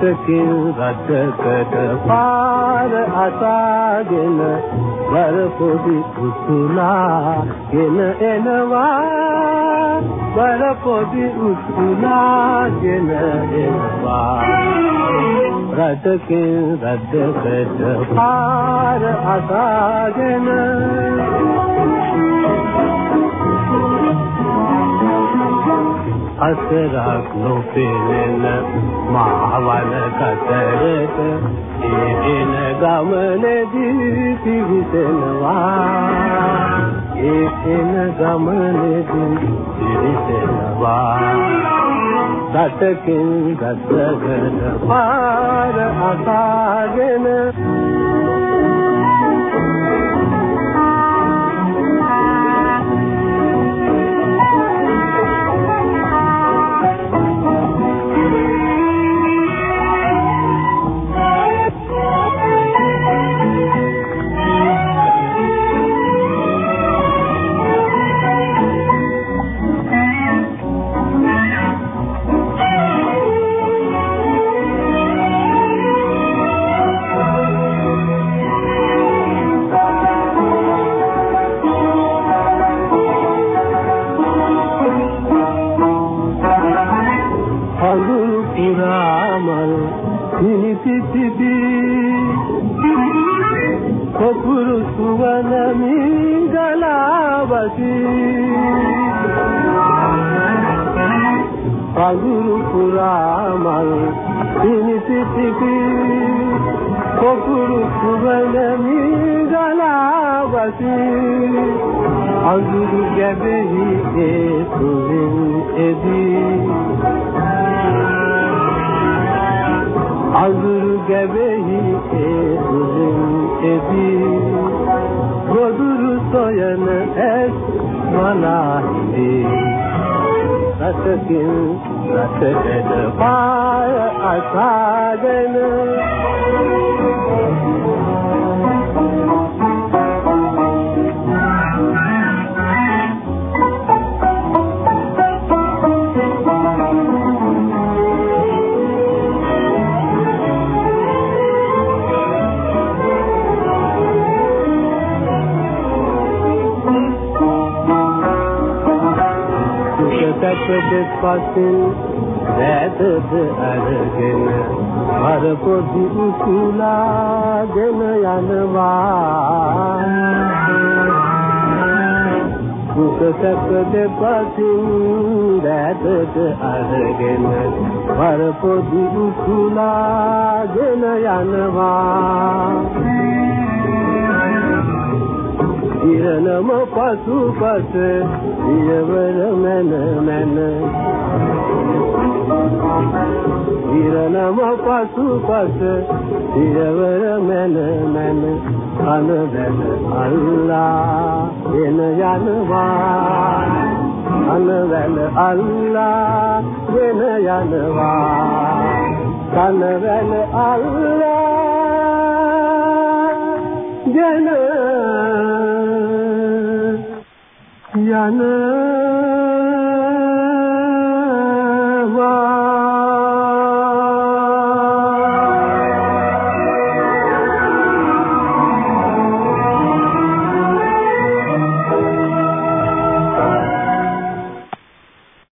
රටකින් රටකට පාර අසාගෙන වර පොඩි උතුලාගෙන එනවා. වර පොඩි උතුලාගෙන එනවා. රටකින් රටකට පාර අසාගෙන අසරක් නොපෙනෙන මාවන කතරට එන ගමනේදී පිවිසෙනවා. ඒ එන ගමනේදී පිවිසෙනවා. දතකින් ගතගෙන පාර අසාගෙන පඳුරු පුරා මල් පිනිසි පිපි කොකුරු සුවඳ මීගලා වසි අඳුරු ගැබෙහි ඒ සුවින් එදී අඳුරු ගැබෙහි ඒ සුවින් එදී ගොදුරු සොයන ඇස් මනාහිදී රසකින් රසකඩ පාය අසාගෙන සැපද පසින් වැදද අරගෙන වර පොඩි උසුලාගෙන යනවා දුක සැපද පසින් වැදද අරගෙන වර පොඩි උසුලාගෙන යනවා ඉරණම පසුපස ඉරවර මන මන. ඉරණම පසුපස ඉරවර මන මන. අනදන අල්ලා එන යනවා. අනවැල අල්ලා වෙන යනවා. කනවැල අල්ලා ජන ينام